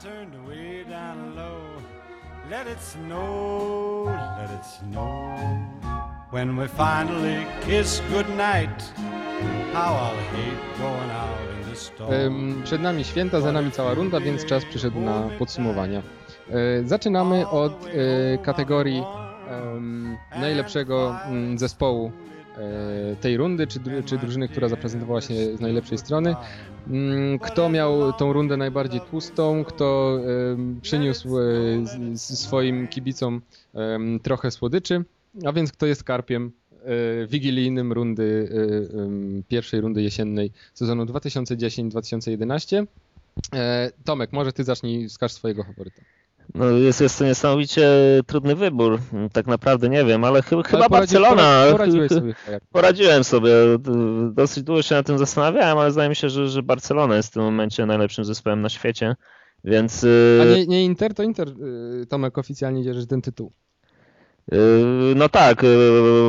Down low. Let it snow, let it snow. When we finally kiss goodnight, how I'll hate going out in the storm. Przed nami święta, za nami cała runda, więc czas przyszedł na podsumowania. E, Zaczynamy od e, kategorii najlepszego mm, zespołu tej rundy, czy, czy drużyny, która zaprezentowała się z najlepszej strony. Mm, Kto miał tą rundę najbardziej tłustą, kto przyniósł e, swoim kibicom trochę słodyczy, a więc kto jest karpiem e, wigilijnym rundy, e, pierwszej rundy jesiennej sezonu 2010-2011. E, Tomek, może ty zacznij, wskaż swojego faworyta. No, jest, jest to niesamowicie trudny wybór. Tak naprawdę nie wiem, ale chyba, poradzi- Barcelona. sobie. jak- Poradziłem sobie. Dosyć długo się nad tym zastanawiałem, ale zdaje mi się, że, że Barcelona jest w tym momencie najlepszym zespołem na świecie. Więc y, A nie, nie Inter, to Inter, y, Tomek, oficjalnie dzierżysz ten tytuł. Y, no tak, y,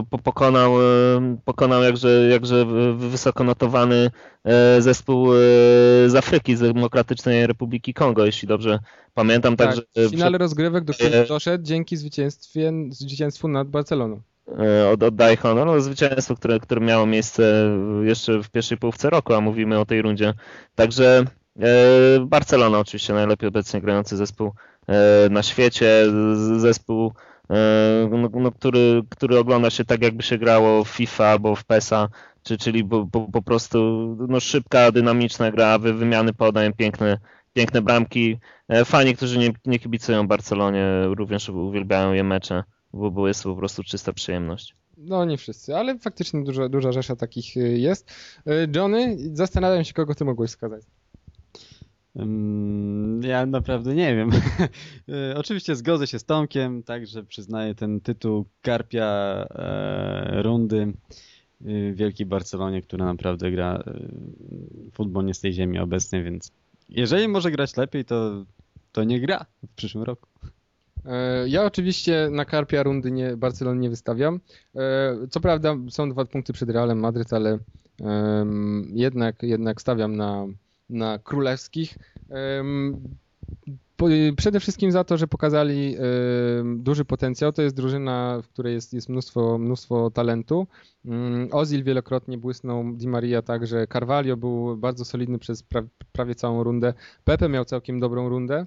po- pokonał, y, pokonał jakże, jakże wy- wysoko notowany zespół z Afryki, z Demokratycznej Republiki Kongo, jeśli dobrze pamiętam. Tak, Także w finale rozgrywek, do których doszedł dzięki zwycięstwie, zwycięstwu nad Barceloną. Od, oddaję honor. No, zwycięstwo, które, które miało miejsce jeszcze w pierwszej połówce roku, a mówimy o tej rundzie. Także Barcelona oczywiście najlepiej obecnie grający zespół na świecie, zespół, no, no, który, który ogląda się tak jakby się grało w FIFA albo w PESA, czy, czyli po, po, po prostu no, szybka, dynamiczna gra, wy, wymiany podań, piękne, piękne bramki. E, Fani, którzy nie, nie kibicują Barcelonie, również uwielbiają je mecze bo, bo jest to po prostu czysta przyjemność. No nie wszyscy, ale faktycznie duża, duża rzesza takich y, jest. Johnny, zastanawiam się, kogo ty mogłeś wskazać. Ja naprawdę nie wiem. E, Oczywiście zgodzę się z Tomkiem, także przyznaję ten tytuł Karpia e, rundy e, Wielkiej Barcelonie, która naprawdę gra futbol nie z tej ziemi obecnie, więc jeżeli może grać lepiej, to, to nie gra w przyszłym roku. Ja oczywiście na Karpia rundy nie, Barcelony nie wystawiam. Co prawda są dwa punkty przed Realem Madryt, ale jednak, jednak stawiam na, na królewskich. Przede wszystkim za to, że pokazali duży potencjał. To jest drużyna, w której jest, jest mnóstwo, mnóstwo talentu. Mm, Ozil wielokrotnie błysnął, Di Maria także, Carvalho był bardzo solidny przez pra, prawie całą rundę. Pepe miał całkiem dobrą rundę.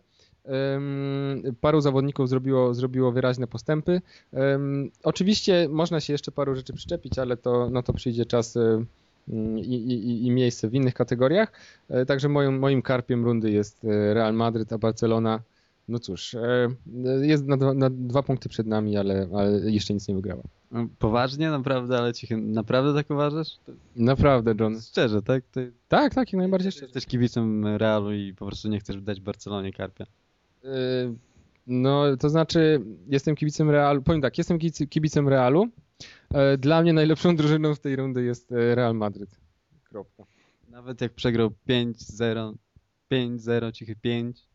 Paru zawodników zrobiło, zrobiło wyraźne postępy. Oczywiście można się jeszcze paru rzeczy przyczepić, ale to, no to przyjdzie czas i, i, i miejsce w innych kategoriach. E, Także moim, moim karpiem rundy jest e, Real Madryt, a Barcelona, no cóż, e, jest na, dwa- na dwa punkty przed nami, ale, ale jeszcze nic nie wygrała. No, Poważnie, naprawdę, ale cichy, naprawdę tak uważasz? To, Naprawdę, John. szczerze, tak? Tak, tak, jak najbardziej szczerze. jesteś kibicem Realu i po prostu nie chcesz dać Barcelonie Karpia. No, to znaczy, jestem kibicem Realu. Powiem tak, jestem kibic- kibicem Realu. E, Dla mnie najlepszą drużyną w tej rundy jest e, Real Madryt. Kropka. Nawet jak przegrał 5-0, 5-0, cichy 5, E, E, Ci-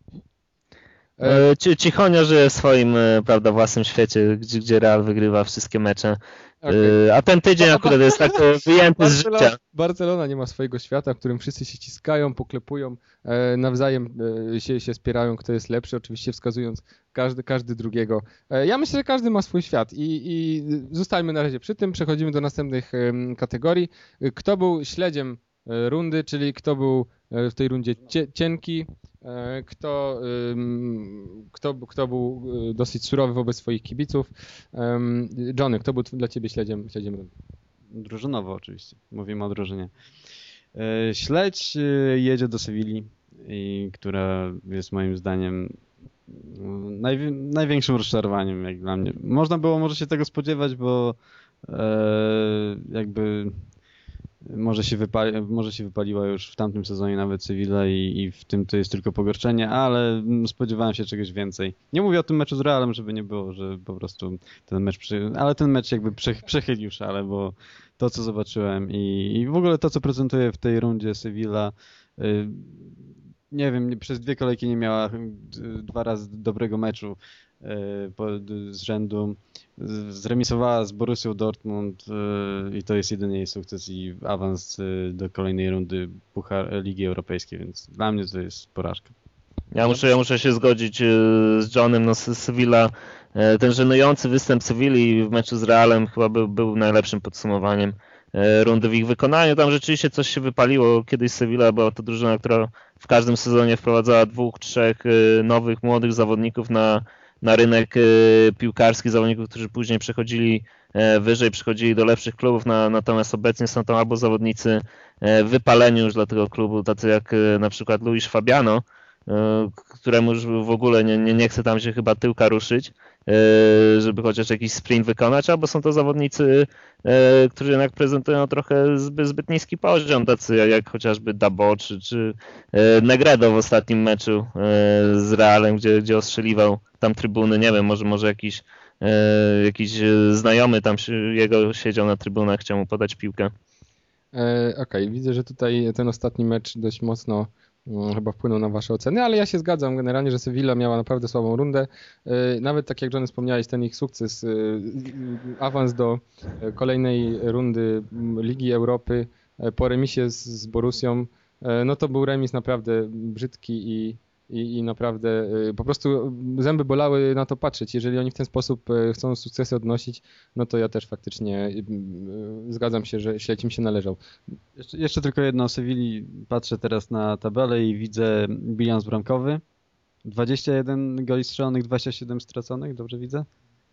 Cichonio żyje w swoim, e, prawda, własnym świecie, gdzie, gdzie Real wygrywa wszystkie mecze. okej. E, A ten tydzień akurat jest tak e, wyjęty z Barcelona, życia. Barcelona nie ma swojego świata, w którym wszyscy się ściskają, poklepują, e, nawzajem e, się, się spierają, kto jest lepszy, oczywiście wskazując każdy, każdy drugiego. E, Ja myślę, że każdy ma swój świat i, i zostańmy na razie przy tym, przechodzimy do następnych kategorii. Kto był śledziem e, rundy, czyli kto był e, w tej rundzie cie, cienki, e, kto, em, kto, kto był e, dosyć surowy wobec swoich kibiców. Johnny, kto był dla ciebie śledziem, śledziem drużynowo oczywiście, mówimy o drużynie. E, Śledź e, jedzie do Sewilli, która jest moim zdaniem mm, najwi- największym rozczarowaniem jak dla mnie. Można było może się tego spodziewać, bo e, jakby może się, wypali, może się wypaliła już w tamtym sezonie nawet Sevilla i, i w tym to jest tylko pogorszenie, ale spodziewałem się czegoś więcej. Nie mówię o tym meczu z Realem, żeby nie było, że po prostu ten mecz, przy... ale ten mecz jakby prze, przechylił szale, bo to co zobaczyłem i, i w ogóle to co prezentuje w tej rundzie Sevilla y, nie wiem, przez dwie kolejki nie miała y, dwa razy dobrego meczu z rzędu. Zremisowała z Borussią Dortmund y, i to jest jedyny jej sukces i awans y, do kolejnej rundy Puchar Ligi Europejskiej, więc dla mnie to jest porażka. Ja muszę, ja muszę się zgodzić z Johnem, no Sevilla, ten żenujący występ Sewilli w meczu z Realem chyba był, był najlepszym podsumowaniem rundy w ich wykonaniu. Tam rzeczywiście coś się wypaliło. Kiedyś Sevilla była to drużyna, która w każdym sezonie wprowadzała dwóch, trzech nowych, młodych zawodników na, na rynek piłkarski, zawodników, którzy później przechodzili E, wyżej przychodzili do lepszych klubów, na, natomiast obecnie są tam albo zawodnicy e, wypaleni już dla tego klubu, tacy jak e, na przykład Luis Fabiano, któremu już w ogóle nie, nie, nie chce tam się chyba tyłka ruszyć, żeby chociaż jakiś sprint wykonać, albo są to zawodnicy, którzy jednak prezentują trochę zbyt, zbyt niski poziom, tacy jak chociażby Dabo czy, czy Negredo w ostatnim meczu z Realem, gdzie, gdzie ostrzeliwał tam trybuny, nie wiem, może, może jakiś E, jakiś e, znajomy tam jego siedział na trybunach, chciał mu podać piłkę. E, Okej, okay. widzę, że tutaj ten ostatni mecz dość mocno chyba wpłynął na wasze oceny, ale ja się zgadzam generalnie, że Sevilla miała naprawdę słabą rundę. E, nawet tak jak Johnny wspomniałeś, ten ich sukces, awans do kolejnej rundy Ligi Europy po remisie z, z Borusią, no to był remis naprawdę brzydki i i, i naprawdę y, po prostu zęby bolały na to patrzeć. Jeżeli oni w ten sposób y, chcą sukcesy odnosić, no to ja też faktycznie y, zgadzam się, że śledź im się należał. Jeszcze, jeszcze tylko jedno o Sewilli. Patrzę teraz na tabelę i widzę bilans bramkowy. 21 goli strzelonych, 27 straconych, dobrze widzę?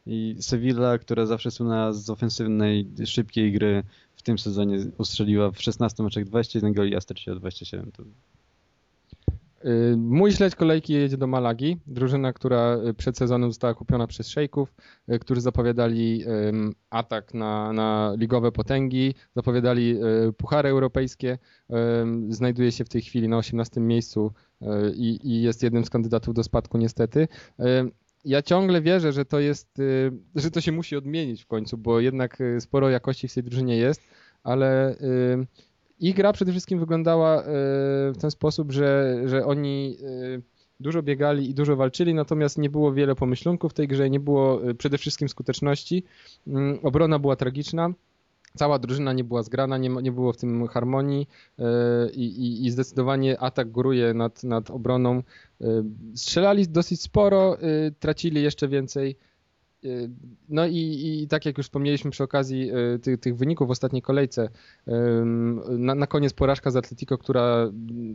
I Sevilla, która zawsze słynęła z ofensywnej, szybkiej gry, w tym sezonie ustrzeliła w 16 meczach 21 goli, a straciła 27. To mój śledź kolejki jedzie do Malagi, drużyna, która y, przed sezonem została kupiona przez szejków, y, którzy zapowiadali atak na, na ligowe potęgi, zapowiadali puchary europejskie. Znajduje się w tej chwili na 18 miejscu i, i jest jednym z kandydatów do spadku niestety ja ciągle wierzę, że to jest, że to się musi odmienić w końcu, bo jednak sporo jakości w tej drużynie jest, ale ich gra przede wszystkim wyglądała e, w ten sposób, że, że oni e, dużo biegali i dużo walczyli, natomiast nie było wiele pomyślunków w tej grze, nie było e, przede wszystkim skuteczności. Mm, obrona była tragiczna. Cała drużyna nie była zgrana, nie, nie było w tym harmonii i, i, i zdecydowanie atak góruje nad, nad obroną. Strzelali dosyć sporo, tracili jeszcze więcej. No i, i, tak jak już wspomnieliśmy przy okazji e, tych, tych wyników w ostatniej kolejce, na, na, koniec porażka z Atletico, która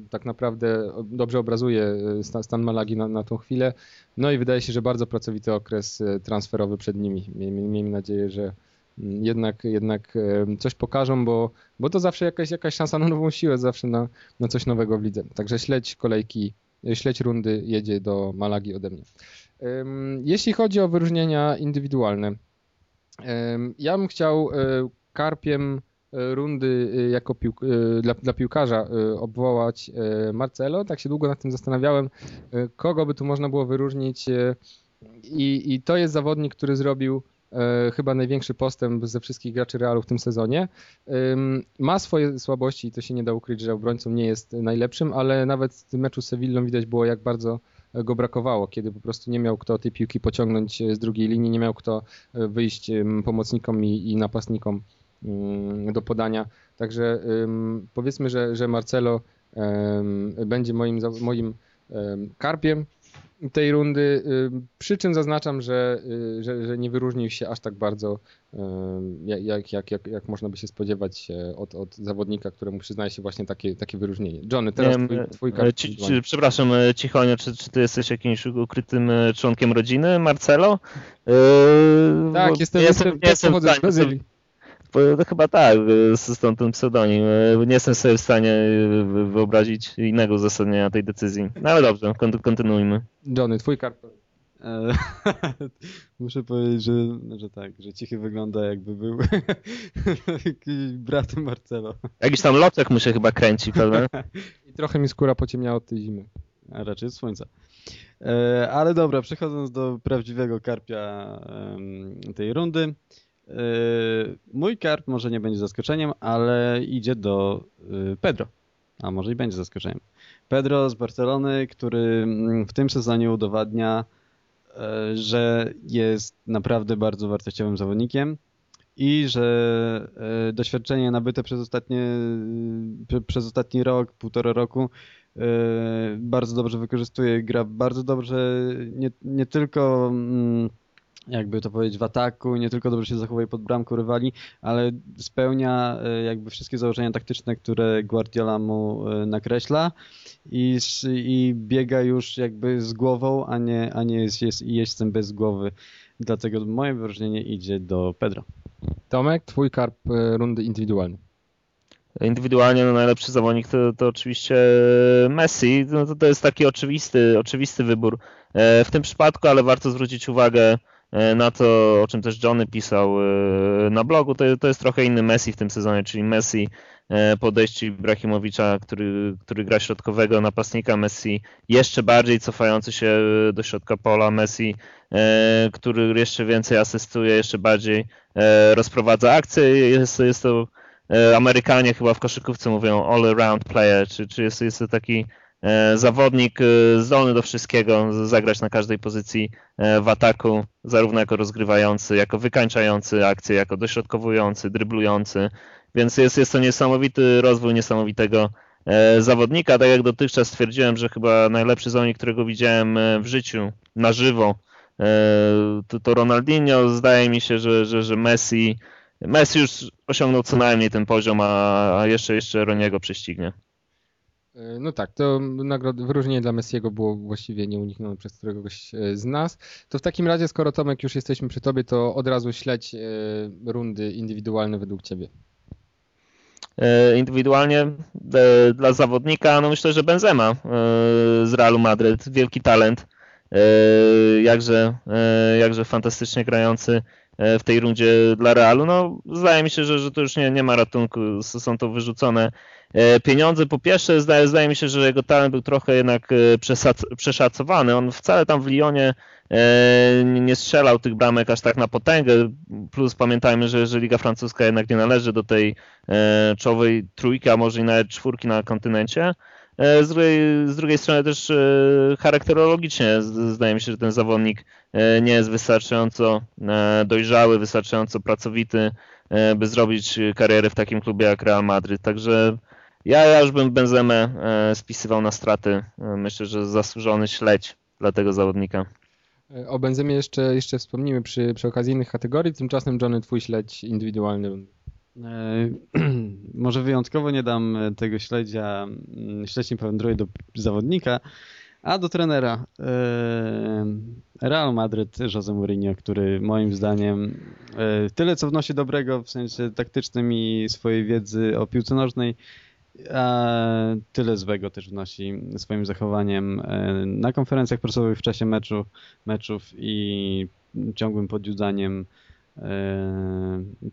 tak naprawdę dobrze obrazuje e, stan, stan Malagi na, na tą chwilę. No i wydaje się, że bardzo pracowity okres transferowy przed nimi. Miejmy nadzieję, że jednak, jednak coś pokażą, bo, bo to zawsze jakaś, jakaś szansa na nową siłę, zawsze na, na coś nowego w lidze. Także śledź kolejki, śledź rundy jedzie do Malagi ode mnie. Jeśli chodzi o wyróżnienia indywidualne, ja bym chciał e, karpiem e, rundy e, jako piłk dla, dla, piłkarza obwołać Marcelo. Tak się długo nad tym zastanawiałem, kogo by tu można było wyróżnić. I, i to jest zawodnik, który zrobił chyba największy postęp ze wszystkich graczy Realu w tym sezonie. Ma swoje słabości i to się nie da ukryć, że obrońcą nie jest najlepszym, ale nawet w tym meczu z Sevillą widać było, jak bardzo go brakowało, kiedy po prostu nie miał kto tej piłki pociągnąć z drugiej linii, nie miał kto e, wyjść pomocnikom i, i napastnikom do podania. Także powiedzmy, że, że Marcelo będzie moim, moim karpiem tej rundy, y, przy czym zaznaczam, że, y, że, że nie wyróżnił się aż tak bardzo, y, jak, jak, jak, jak można by się spodziewać od, od zawodnika, któremu przyznaje się właśnie takie, takie wyróżnienie. Johnny, teraz nie, twój, twój kart. Ci, ci, przepraszam, Cichonio, czy, czy ty jesteś jakimś ukrytym członkiem rodziny, Marcelo? tak, jestem, jestem, jestem, jestem z Brazylii. No chyba tak, stąd ten pseudonim. Nie jestem sobie w stanie wyobrazić innego uzasadnienia tej decyzji. No ale dobrze, kontynuujmy. Johnny, twój kartę. Muszę powiedzieć, że, że tak, że Cichy wygląda jakby był bratem Marcelo. Jakiś tam loczek mu się chyba kręci, prawda? I trochę mi skóra pociemniała od tej zimy. A raczej od słońca. E, ale dobra, przechodząc do prawdziwego karpia tej rundy. Yy, mój karp może nie będzie zaskoczeniem, ale idzie do yy, Pedro. A może i będzie zaskoczeniem. Pedro z Barcelony, który mm, w tym sezonie udowadnia, yy, że jest naprawdę bardzo wartościowym zawodnikiem i że doświadczenie nabyte przez ostatnie, przez ostatni rok, półtora roku bardzo dobrze wykorzystuje, gra bardzo dobrze, nie, nie tylko mm, jakby to powiedzieć, w ataku, nie tylko dobrze się zachowuje pod bramką rywali, ale spełnia jakby wszystkie założenia taktyczne, które Guardiola mu nakreśla i, i biega już jakby z głową, a nie, a nie jest, jest jeźdźcem bez głowy. Dlatego moje wyróżnienie idzie do Pedro. Tomek, twój karp e, rundy indywidualny. Indywidualnie no, najlepszy zawodnik to, to oczywiście Messi. No, to, to jest taki oczywisty, oczywisty wybór e, w tym przypadku, ale warto zwrócić uwagę e, na to, o czym też Johnny pisał na blogu. To, to jest trochę inny Messi w tym sezonie, czyli Messi podejście Ibrahimowicza, który, który gra środkowego napastnika, Messi jeszcze bardziej cofający się do środka pola, Messi, który jeszcze więcej asystuje, jeszcze bardziej E, rozprowadza akcje. Jest, jest to e, Amerykanie chyba w koszykówce mówią all-around player, czy, czy jest, jest to taki e, zawodnik zdolny do wszystkiego, zagrać na każdej pozycji w ataku, zarówno jako rozgrywający, jako wykańczający akcję, jako dośrodkowujący, dryblujący. Więc jest, jest to niesamowity rozwój niesamowitego zawodnika. Tak jak dotychczas stwierdziłem, że chyba najlepszy zawodnik, którego widziałem w życiu na żywo, E, to, to Ronaldinho, zdaje mi się, że, że, że Messi, Messi już osiągnął co najmniej ten poziom, a jeszcze, jeszcze Roniego prześcignie. E, no tak, to nagrody, wyróżnienie dla Messiego było właściwie nieuniknione przez któregoś e, z nas. To w takim razie, skoro Tomek już jesteśmy przy tobie, to od razu śledź rundy indywidualne według ciebie. Indywidualnie dla zawodnika, no myślę, że Benzema z Realu Madryt, wielki talent E, jakże, e, jakże fantastycznie grający e, w tej rundzie dla Realu. No, zdaje mi się, że, że to już nie, nie ma ratunku, są to wyrzucone pieniądze. Po pierwsze, zdaje, zdaje mi się, że jego talent był trochę jednak przeszacowany. On wcale tam w Lyonie nie strzelał tych bramek aż tak na potęgę. Plus pamiętajmy, że, że Liga Francuska jednak nie należy do tej czołowej trójki, a może i nawet czwórki na kontynencie. E, z drugiej, z drugiej strony też e, charakterologicznie zdaje mi się, że ten zawodnik e, nie jest wystarczająco dojrzały, wystarczająco pracowity, by zrobić karierę w takim klubie jak Real Madryt. Także ja, ja już bym Benzemę spisywał na straty. Myślę, że zasłużony śledź dla tego zawodnika. O Benzemie jeszcze, jeszcze wspomnimy przy, przy innych kategorii. Tymczasem Johnny, twój śledź indywidualny. E, może wyjątkowo nie dam tego śledzia, mm, śledź nie do zawodnika, a do trenera. E, Real Madryt, Jose Mourinho, który moim zdaniem e, tyle co wnosi dobrego w sensie taktycznym i swojej wiedzy o piłce nożnej, a tyle złego też wnosi swoim zachowaniem na konferencjach prasowych w czasie meczu, meczów i ciągłym podjudzaniem E,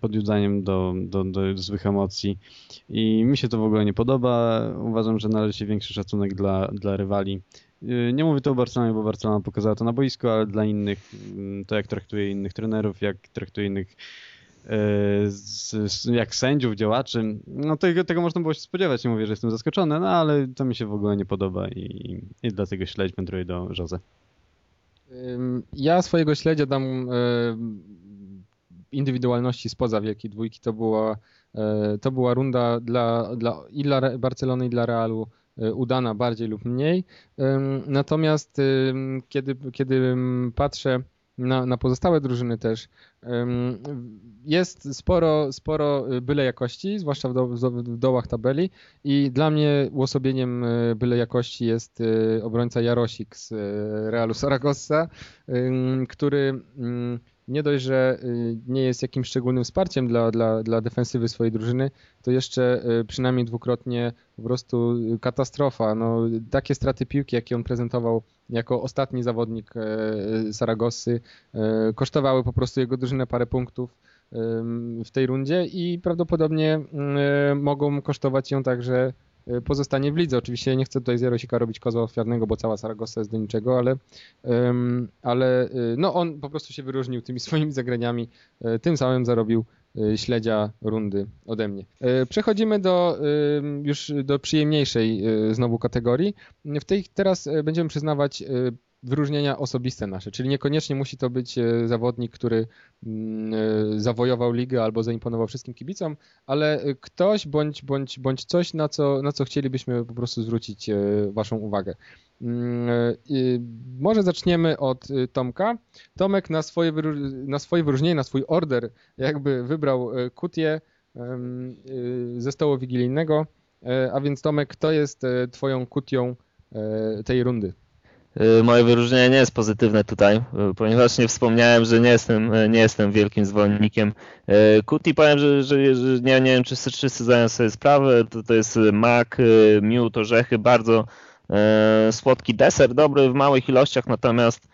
podjudzaniem do, do, do złych emocji i mi się to w ogóle nie podoba. Uważam, że należy się większy szacunek dla, dla rywali. E, nie mówię to o Barcelonie, bo Barcelona pokazała to na boisku, ale dla innych, mm, to jak traktuje innych trenerów, jak traktuje innych e, jak sędziów, działaczy, no tego, tego można było się spodziewać, nie mówię, że jestem zaskoczony, no ale to mi się w ogóle nie podoba i, i dlatego śledź wędruje do Jose. Ja swojego śledzia dam indywidualności spoza Wielkiej Dwójki to była, e, to była runda dla, dla, i dla Barcelony i dla Realu e, udana bardziej lub mniej. Natomiast kiedy, kiedy patrzę na, na pozostałe drużyny też, jest sporo, sporo byle jakości, zwłaszcza w, do, w dołach tabeli i dla mnie uosobieniem e, byle jakości jest obrońca Jarosik z Realu Saragossa, który nie dość, że y, nie jest jakimś szczególnym wsparciem dla, dla, dla defensywy swojej drużyny, to jeszcze y, przynajmniej dwukrotnie po prostu katastrofa. No, takie straty piłki, jakie on prezentował jako ostatni zawodnik e, Saragossy, e, kosztowały po prostu jego drużynę parę punktów w tej rundzie i prawdopodobnie e, mogą kosztować ją także Y, pozostanie w lidze. Oczywiście nie chcę tutaj z Jarosika robić kozła ofiarnego, bo cała Saragossa jest do niczego, ale, ale y, no on po prostu się wyróżnił tymi swoimi zagraniami, y, tym samym zarobił śledzia rundy ode mnie. Przechodzimy do już do przyjemniejszej znowu kategorii. W tej teraz będziemy przyznawać wyróżnienia osobiste nasze, czyli niekoniecznie musi to być e, zawodnik, który mm, e, zawojował ligę albo zaimponował wszystkim kibicom, ale ktoś bądź, bądź, bądź coś, na co, na co chcielibyśmy po prostu zwrócić Waszą uwagę. Mm, może zaczniemy od Tomka. Tomek na swoje, na swoje wyróżnienie, na swój order jakby wybrał kutię ze stołu wigilijnego, a więc Tomek, kto jest Twoją kutią tej rundy? Y, moje wyróżnienie nie jest pozytywne tutaj, y, ponieważ nie wspomniałem, że nie jestem, y, nie jestem wielkim zwolennikiem Kuti. Powiem, że, że, że nie, nie wiem, czy wszyscy zdają sobie sprawę. To, to jest mak, miód, orzechy, bardzo słodki deser, dobry w małych ilościach, natomiast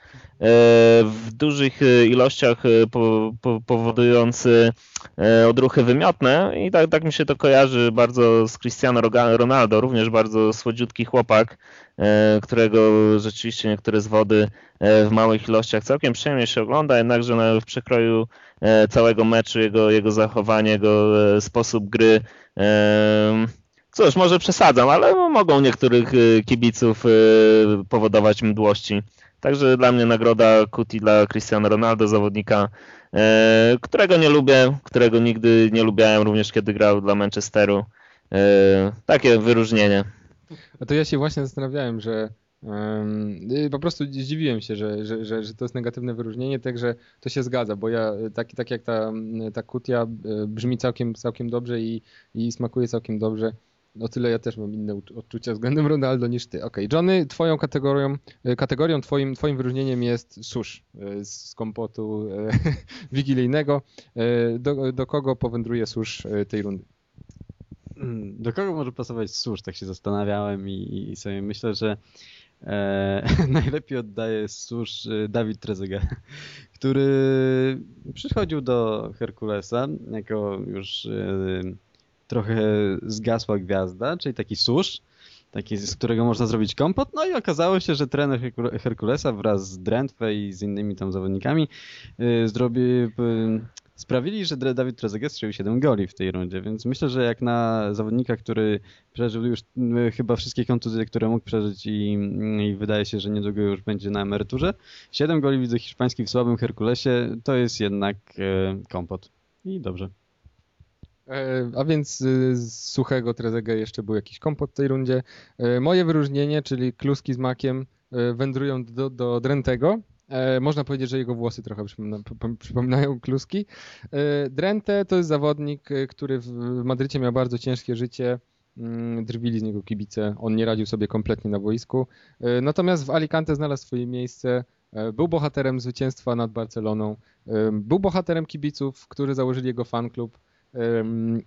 w dużych e, ilościach e, powodujący odruchy wymiotne i tak, tak mi się to kojarzy bardzo z Cristiano Ronaldo, również bardzo słodziutki chłopak, którego rzeczywiście niektóre z wody w małych ilościach całkiem przyjemnie się ogląda, jednakże w przekroju całego meczu jego, jego zachowanie, jego sposób gry Cóż, może przesadzam, ale mogą niektórych kibiców powodować mdłości. Także dla mnie nagroda Kuti dla Cristiano Ronaldo, zawodnika, e, którego nie lubię, którego nigdy nie lubiałem, również kiedy grał dla Manchesteru. E, takie wyróżnienie. A to ja się właśnie zastanawiałem, że um, po prostu zdziwiłem się, że, że, że, że, to jest negatywne wyróżnienie, także to się zgadza, bo ja tak, tak jak ta, ta kutia brzmi całkiem, całkiem dobrze i, i smakuje całkiem dobrze. O tyle ja też mam inne odczucia względem Ronaldo niż ty. Okej, okay. Johnny, twoją kategorią, e, kategorią twoim, twoim wyróżnieniem jest susz e, z kompotu e, wigilijnego. Do, do kogo powędruje susz tej rundy? Do kogo może pasować susz? Tak się zastanawiałem i, i sobie myślę, że najlepiej oddaje susz Dawid Trezeguet, który przychodził do Herkulesa jako już trochę zgasła gwiazda, czyli taki susz, taki, z którego można zrobić kompot. No i okazało się, że trener Herkulesa wraz z Drentwe i z innymi tam zawodnikami yy, zrobi, yy, sprawili, że Dawid Trezeguet strzelił 7 goli w tej rundzie, więc myślę, że jak na zawodnika, który przeżył już yy, chyba wszystkie kontuzje, które mógł przeżyć i, i, wydaje się, że niedługo już będzie na emeryturze, 7 goli widzę hiszpański w słabym Herkulesie, to jest jednak yy, kompot. I dobrze. E, a więc y, z suchego Trezega jeszcze był jakiś kompot w tej rundzie. E, moje wyróżnienie, czyli kluski z makiem, e, wędrują do, do Drentego. Można powiedzieć, że jego włosy trochę przypominają kluski. Drente to jest zawodnik, który w Madrycie miał bardzo ciężkie życie. Mm, drwili z niego kibice. On nie radził sobie kompletnie na boisku. Natomiast w Alicante znalazł swoje miejsce. Był bohaterem zwycięstwa nad Barceloną. Był bohaterem kibiców, którzy założyli jego fan klub.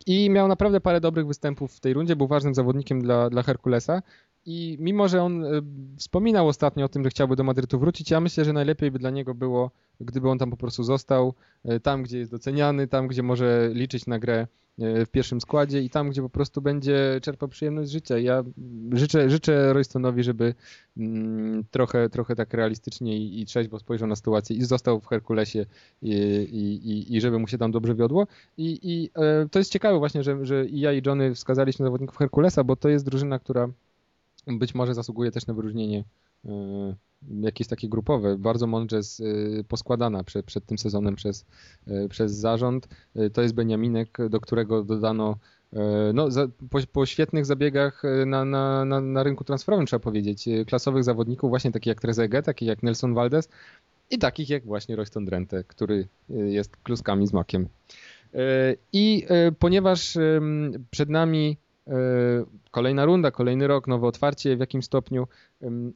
I miał naprawdę parę dobrych występów w tej rundzie, był ważnym zawodnikiem dla, dla Herkulesa. I mimo, że on e, wspominał ostatnio o tym, że chciałby do Madrytu wrócić, ja myślę, że najlepiej by dla niego było, gdyby on tam po prostu został, e, tam gdzie jest doceniany, tam gdzie może liczyć na grę E, w pierwszym składzie i tam, gdzie po prostu będzie czerpał przyjemność życia. Ja życzę, życzę Roystonowi, żeby mm, trochę, trochę tak realistycznie i, i trzeźwo spojrzał na sytuację i został w Herkulesie i, i, i żeby mu się tam dobrze wiodło. I, i e, to jest ciekawe właśnie, że, że i ja i Johnny wskazaliśmy zawodników Herkulesa, bo to jest drużyna, która być może zasługuje też na wyróżnienie jakieś takie grupowe, bardzo mądrze y, poskładana przed, przed tym sezonem przez, y, przez zarząd. Y, to jest Beniaminek, do którego dodano no, za, po, po, świetnych zabiegach na, na, na, na, rynku transferowym, trzeba powiedzieć, klasowych zawodników, właśnie takich jak Trezeguet, takich jak Nelson Valdez i takich jak właśnie Royston Drenthe, który jest kluskami z makiem. I ponieważ przed nami kolejna runda, kolejny rok, nowe otwarcie w jakim stopniu.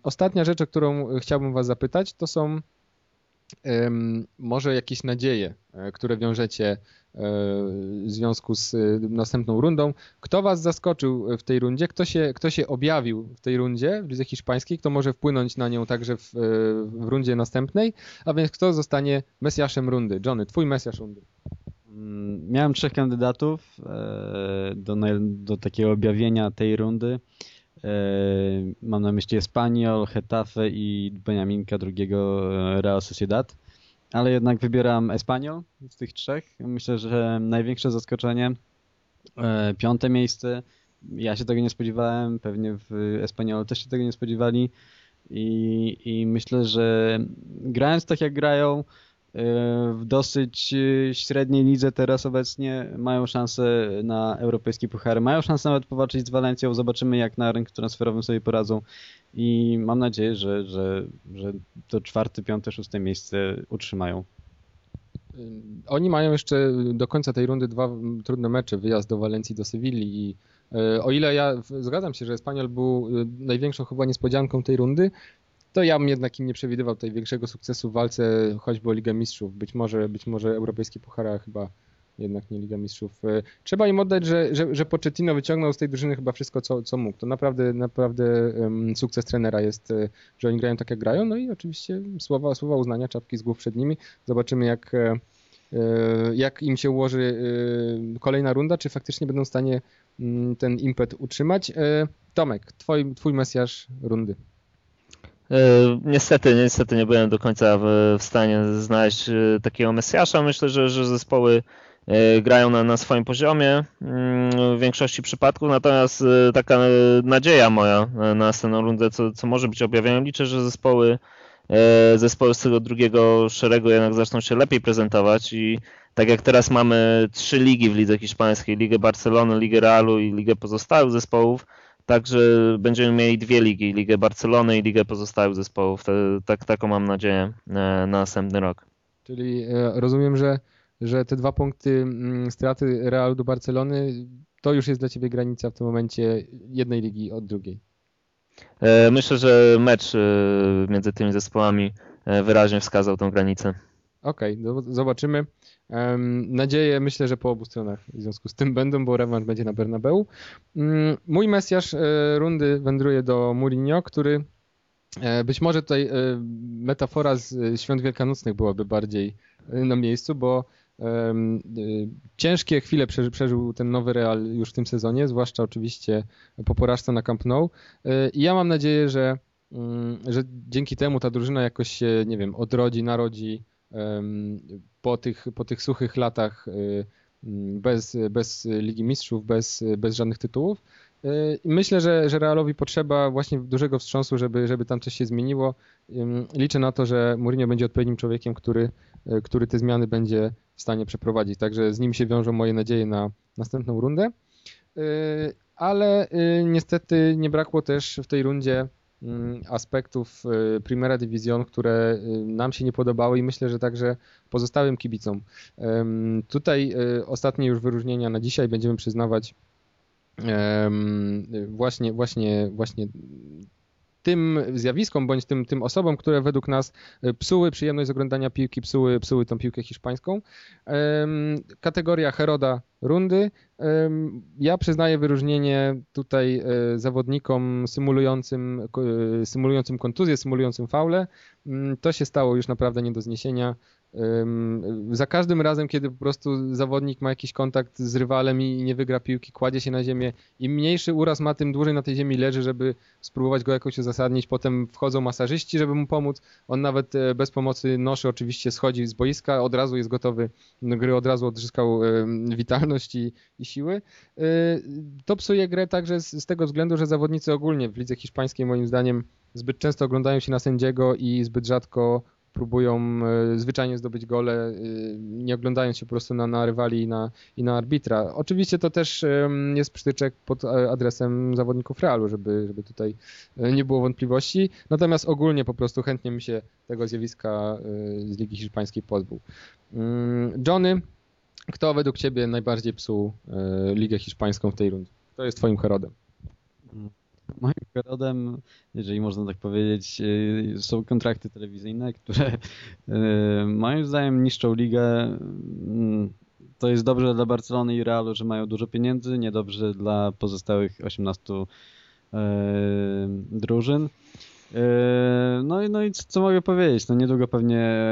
Ostatnia rzecz, o którą chciałbym Was zapytać, to są może jakieś nadzieje, e, które wiążecie e, w związku z następną rundą. Kto Was zaskoczył w tej rundzie? Kto się, kto się objawił w tej rundzie w lidze hiszpańskiej? Kto może wpłynąć na nią także w, w rundzie następnej? A więc kto zostanie mesjaszem rundy? Johnny, twój mesjasz rundy. Mm, miałem trzech kandydatów e, do, do takiego objawienia tej rundy. E, mam na myśli Espanyol, Hetafe i Beniaminka drugiego e, Real Sociedad. Ale jednak wybieram Espanyol z tych trzech. Myślę, że największe zaskoczenie, piąte miejsce. Ja się tego nie spodziewałem, pewnie w Espanyolu też się tego nie spodziewali. i, i myślę, że grając tak jak grają, w dosyć średniej lidze teraz obecnie mają szansę na europejski puchary, mają szansę nawet powalczyć z Walencją, zobaczymy jak na rynku transferowym sobie poradzą. I mam nadzieję, że, że, że to czwarte, piąte, szóste miejsce utrzymają. Oni mają jeszcze do końca tej rundy dwa trudne mecze, wyjazd do Walencji, do Sewilli. I o ile ja zgadzam się, że Espanyol był największą chyba niespodzianką tej rundy, to ja bym jednak im nie przewidywał tutaj większego sukcesu w walce choćby o Ligę Mistrzów. Być może, być może europejskie puchara chyba jednak nie Liga Mistrzów. E, trzeba im oddać, że, że, że Pochettino wyciągnął z tej drużyny chyba wszystko, co, co mógł. To naprawdę, naprawdę sukces trenera jest, e, że oni grają tak, jak grają. No i oczywiście słowa, słowa uznania, czapki z głów przed nimi. Zobaczymy, jak, e, jak im się ułoży kolejna runda, czy faktycznie będą w stanie mm, ten impet utrzymać. Tomek, twój, twój mesjasz rundy. Niestety, niestety nie byłem do końca w, stanie znaleźć takiego Mesjasza. Myślę, że, że zespoły E, grają na, na swoim poziomie mm, w większości przypadków, natomiast e, taka nadzieja moja na następną rundę, co, co może być objawieniem, liczę, że zespoły, e, zespoły z tego drugiego szeregu jednak zaczną się lepiej prezentować i tak jak teraz mamy trzy ligi w lidze hiszpańskiej, Ligę Barcelony, Ligę Realu i Ligę pozostałych zespołów, Także będziemy mieli dwie ligi, Ligę Barcelony i Ligę pozostałych zespołów. Tak, taką mam nadzieję na następny rok. Czyli rozumiem, że że te dwa punkty mm, straty Realu do Barcelony to już jest dla ciebie granica w tym momencie jednej ligi od drugiej. E, myślę, że mecz e, między tymi zespołami e, wyraźnie wskazał tą granicę. Okej, okay, zobaczymy. Nadzieje myślę, że po obu stronach w związku z tym będą, bo rewanż będzie na Bernabeu. Mm, mój mesjasz rundy wędruje do Mourinho, który być może tutaj metafora z świąt wielkanocnych byłaby bardziej na miejscu, bo ciężkie chwile przeżył ten nowy Real już w tym sezonie, zwłaszcza oczywiście po porażce na Camp Nou. I ja mam nadzieję, że, mm, że dzięki temu ta drużyna jakoś się, nie wiem, odrodzi, narodzi po tych, po tych suchych latach y, mm, bez, bez Ligi Mistrzów, bez, bez żadnych tytułów. Myślę, że, że Realowi potrzeba właśnie dużego wstrząsu, żeby, żeby tam coś się zmieniło. Liczę na to, że Mourinho będzie odpowiednim człowiekiem, który, który te zmiany będzie w stanie przeprowadzić. Także z nim się wiążą moje nadzieje na następną rundę. Y, ale y, niestety nie brakło też w tej rundzie aspektów y, Primera Division, które nam się nie podobały i myślę, że także pozostałym kibicom. Tutaj ostatnie już wyróżnienia na dzisiaj będziemy przyznawać właśnie, właśnie, właśnie tym zjawiskom, bądź tym, tym osobom, które według nas e, psuły przyjemność z oglądania piłki, psuły, psuły tą piłkę hiszpańską. Kategoria Heroda rundy. Ja przyznaję wyróżnienie tutaj e, zawodnikom symulującym, e, symulującym kontuzję, symulującym faule. Mm, to się stało już naprawdę nie do zniesienia. Za każdym razem, kiedy po prostu zawodnik ma jakiś kontakt z rywalem i nie wygra piłki, kładzie się na ziemię. Im mniejszy uraz ma, tym dłużej na tej ziemi leży, żeby spróbować go jakoś uzasadnić. Potem wchodzą masażyści, żeby mu pomóc. On nawet e, bez pomocy noszy oczywiście schodzi z boiska, od razu jest gotowy do gry, od razu odzyskał witalność i, i siły. E, to psuje grę także z, z tego względu, że zawodnicy ogólnie w lidze hiszpańskiej moim zdaniem zbyt często oglądają się na sędziego i zbyt rzadko próbują e, zwyczajnie zdobyć gole, e, nie oglądając się po prostu na, na rywali i na, i na arbitra. Oczywiście to też jest przytyczek pod e, adresem zawodników Realu, żeby, żeby tutaj nie było wątpliwości. Natomiast ogólnie po prostu chętnie mi się tego zjawiska z Ligi Hiszpańskiej pozbył. Mm, Johnny, kto według Ciebie najbardziej psuł Ligę Hiszpańską w tej rundzie? Kto jest Twoim herodem? Moim rodem, jeżeli można tak powiedzieć, y, są kontrakty telewizyjne, które y, moim zdaniem niszczą ligę. To jest dobrze dla Barcelony i Realu, że mają dużo pieniędzy, niedobrze dla pozostałych 18 y, drużyn. No i, no i co mogę powiedzieć? No niedługo pewnie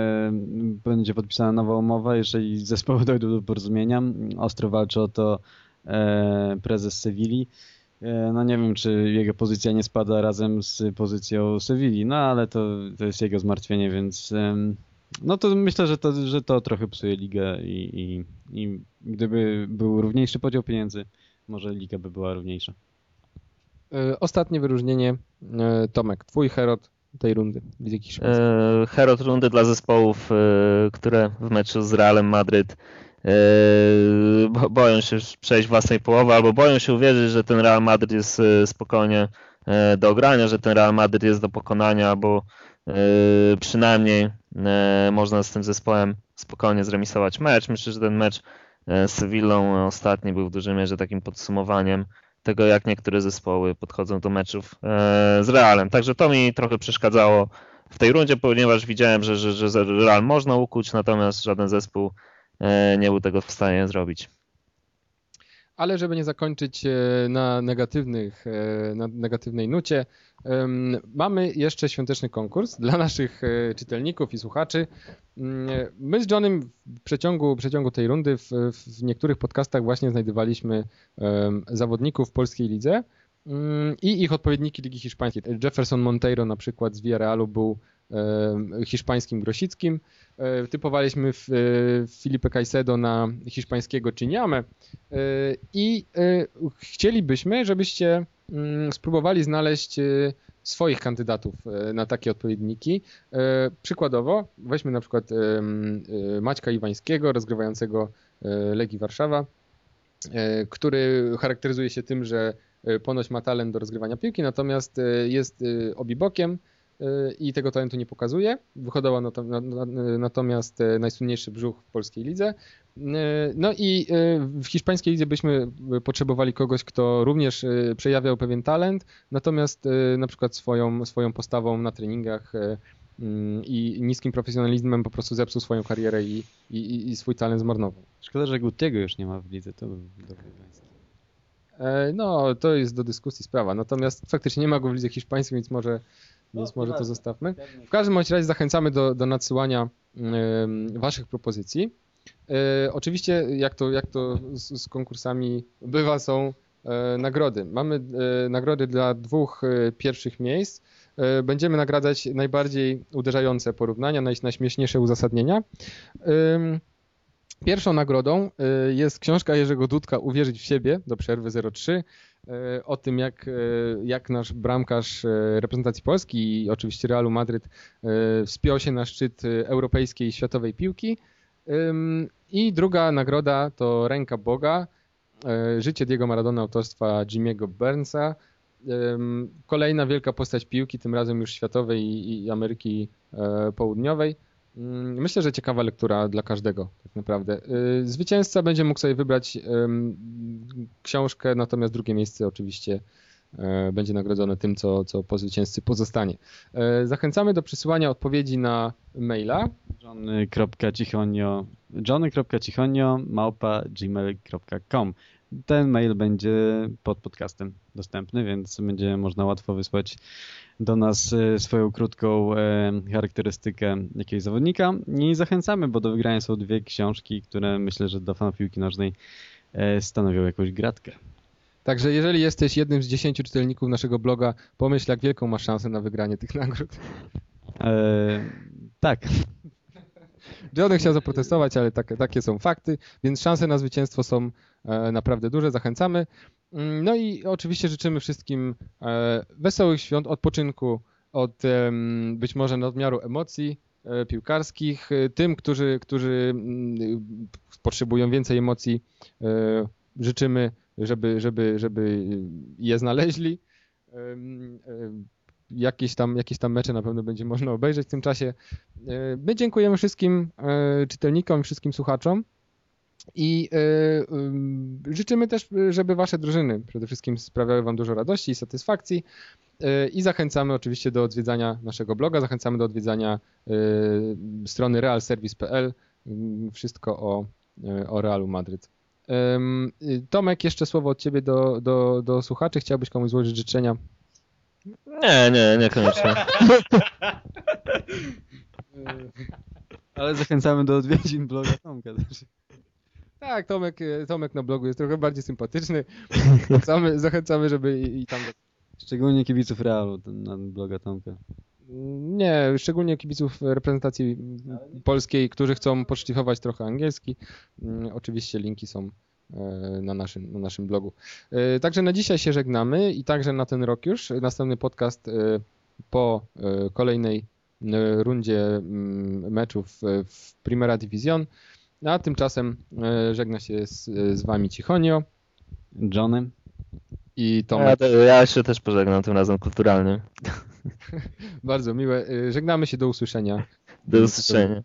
będzie podpisana nowa umowa, jeżeli zespoły dojdą do porozumienia. Ostro walczy o to prezes Sewilli. E, no nie wiem, czy jego pozycja nie spada razem z pozycją Sewilli, no ale to, to jest jego zmartwienie, więc no to myślę, że to, że to trochę psuje ligę i, i, i gdyby był równiejszy podział pieniędzy, może liga by była równiejsza. E, ostatnie wyróżnienie, e, Tomek, twój Herod tej rundy w Lidze e, Herod rundy dla zespołów, które w meczu z Realem Madryt boją się przejść własnej połowy albo boją się uwierzyć, że ten Real Madryt jest spokojnie do ogrania, że ten Real Madryt jest do pokonania, bo przynajmniej można z tym zespołem spokojnie zremisować mecz. Myślę, że ten mecz z Sevillą ostatni był w dużej mierze takim podsumowaniem tego, jak niektóre zespoły podchodzą do meczów z Realem. Także to mi trochę przeszkadzało w tej rundzie, ponieważ widziałem, że, że, że Real można ukuć, natomiast żaden zespół nie był tego w stanie zrobić. Ale żeby nie zakończyć e, na, negatywnych, na negatywnej nucie, Mamy jeszcze świąteczny konkurs dla naszych e, czytelników i słuchaczy. Mm, my z Johnem w przeciągu, przeciągu tej rundy w, w niektórych podcastach właśnie znajdowaliśmy zawodników w polskiej lidze mm, i ich odpowiedniki Ligi Hiszpańskiej. Jefferson Monteiro na przykład z Villarrealu był hiszpańskim Grosickim. E, typowaliśmy e, Filipe Caicedo na hiszpańskiego Czyniamę i chcielibyśmy, żebyście Mm, spróbowali znaleźć swoich kandydatów na takie odpowiedniki. Przykładowo, weźmy na przykład Maćka Iwańskiego, rozgrywającego Legii Warszawa, który charakteryzuje się tym, że ponoć ma talent do rozgrywania piłki, natomiast jest obibokiem, i tego talentu nie pokazuje. Wyhodował natomiast najsłynniejszy brzuch w polskiej lidze. No i w hiszpańskiej lidze byśmy potrzebowali kogoś, kto również przejawiał pewien talent, natomiast na przykład swoją, swoją postawą na treningach mm, i niskim profesjonalizmem po prostu zepsuł swoją karierę i, i, i swój talent zmarnował. Szkoda, że Gutiego już nie ma w lidze, to dobry e, No, to jest do dyskusji sprawa. Natomiast faktycznie nie ma go w lidze hiszpańskiej, więc może więc może to zostawmy. W każdym bądź razie zachęcamy do, do nadsyłania Waszych propozycji. E, oczywiście, jak to, jak to z, z konkursami bywa, są e, nagrody. Mamy e, nagrody dla dwóch pierwszych miejsc. Będziemy nagradzać najbardziej uderzające porównania, naj, najśmieszniejsze uzasadnienia. Pierwszą nagrodą jest książka Jerzego Dudka Uwierzyć w siebie do przerwy 03 E, o tym, jak, e, jak nasz bramkarz e, reprezentacji Polski i oczywiście Realu Madryt wspiął się na szczyt europejskiej i światowej piłki. I druga nagroda to Ręka Boga, życie Diego Maradona autorstwa Jimmy'ego Burnsa. Kolejna wielka postać piłki, tym razem już światowej i Ameryki Południowej. Mm, myślę, że ciekawa lektura dla każdego, tak naprawdę. Y, zwycięzca będzie mógł sobie wybrać książkę, natomiast drugie miejsce oczywiście e, będzie nagrodzone tym, co, co po zwycięzcy pozostanie. E, zachęcamy do przysyłania odpowiedzi na maila johnny.cichonio małpa gmail.com Ten mail będzie pod podcastem dostępny, więc będzie można łatwo wysłać do nas e, swoją krótką e, charakterystykę jakiegoś zawodnika i zachęcamy, bo do wygrania są dwie książki, które myślę, że dla fanów piłki nożnej e, stanowią jakąś gratkę. Także jeżeli jesteś jednym z dziesięciu czytelników naszego bloga, pomyśl, jak wielką masz szansę na wygranie tych nagród. E, tak. Johnny chciał zaprotestować, ale takie, takie są fakty, więc szanse na zwycięstwo są e, naprawdę duże. Zachęcamy. Mm, no i oczywiście życzymy wszystkim e, wesołych świąt, odpoczynku od być może nadmiaru emocji e, piłkarskich. E, tym, którzy, którzy mm, potrzebują więcej emocji, życzymy, żeby, żeby, żeby je znaleźli. Jakieś tam, jakieś tam mecze na pewno będzie można obejrzeć w tym czasie. My dziękujemy wszystkim czytelnikom wszystkim słuchaczom. I y, y, życzymy też, żeby Wasze drużyny przede wszystkim sprawiały Wam dużo radości i satysfakcji. Y, I zachęcamy oczywiście do odwiedzania naszego bloga, zachęcamy do odwiedzania strony realservice.pl. Wszystko o, o Realu Madryt. Tomek, jeszcze słowo od Ciebie do, do, do słuchaczy. Chciałbyś komuś złożyć życzenia? Nie, nie, niekoniecznie. Ale zachęcamy do odwiedzin bloga Tomka też. Tak, Tomek, e, Tomek na blogu jest trochę bardziej sympatyczny. Zachęcamy, zachęcamy żeby i, i tam... Szczególnie kibiców Realu na bloga Tomka. Nie, szczególnie kibiców reprezentacji polskiej, którzy chcą poszlifować trochę angielski. Mm, oczywiście linki są e, na naszym, na naszym blogu. E, także na dzisiaj się żegnamy i także na ten rok już. Następny podcast po kolejnej rundzie mm, meczów w Primera División. A tymczasem e, żegna się z, z Wami Cichonio Johnny. i Ja, Tomek. ja się też pożegnam tym razem kulturalnie. Bardzo miłe. E, Żegnamy się do usłyszenia. Do usłyszenia.